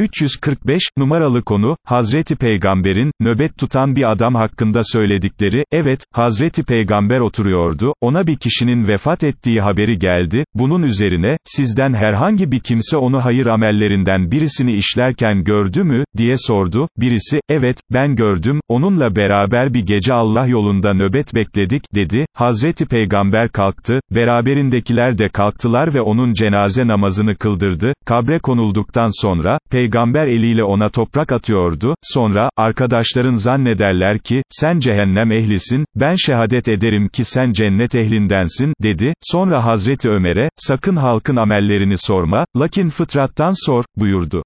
345, numaralı konu, Hazreti Peygamber'in, nöbet tutan bir adam hakkında söyledikleri, evet, Hazreti Peygamber oturuyordu, ona bir kişinin vefat ettiği haberi geldi, bunun üzerine, sizden herhangi bir kimse onu hayır amellerinden birisini işlerken gördü mü, diye sordu, birisi, evet, ben gördüm, onunla beraber bir gece Allah yolunda nöbet bekledik, dedi, Hazreti Peygamber kalktı, beraberindekiler de kalktılar ve onun cenaze namazını kıldırdı, kabre konulduktan sonra, Peygamber eliyle ona toprak atıyordu, sonra, arkadaşların zannederler ki, sen cehennem ehlisin, ben şehadet ederim ki sen cennet ehlindensin, dedi, sonra Hazreti Ömer'e, sakın halkın amellerini sorma, lakin fıtrattan sor, buyurdu.